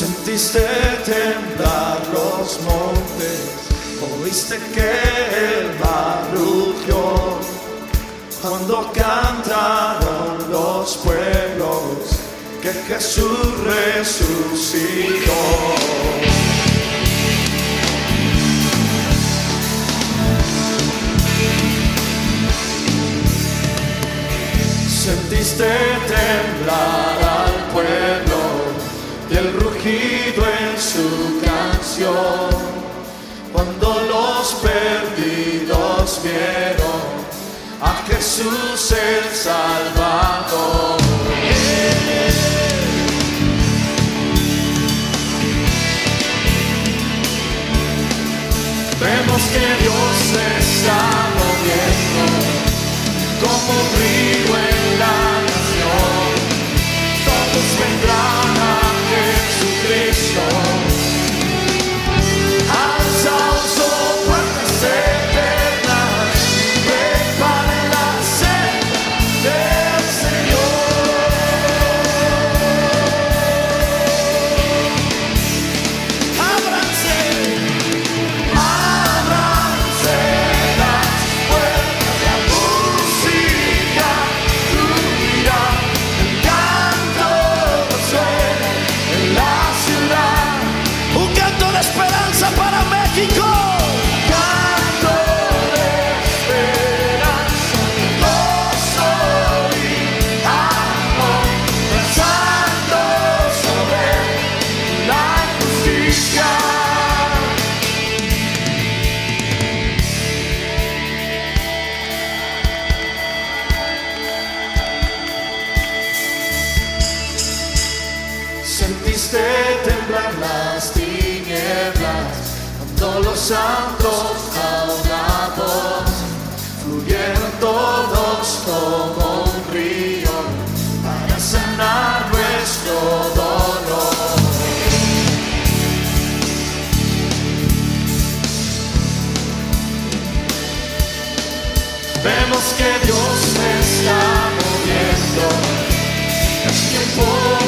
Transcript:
Sentiste temblar los montes, oíste que el mar rugió. Cuando cantaron los pueblos que Jesús resucitó. Sentiste temblar en su canción. Cuando los perdidos vieron a Jesús el Salvador. Vemos que Dios está moviendo como río hiciste temblar las tinieblas, cuando los santos aunados fluyeron todos como un río para sanar nuestro dolor. Vemos que Dios está moviendo, es tiempo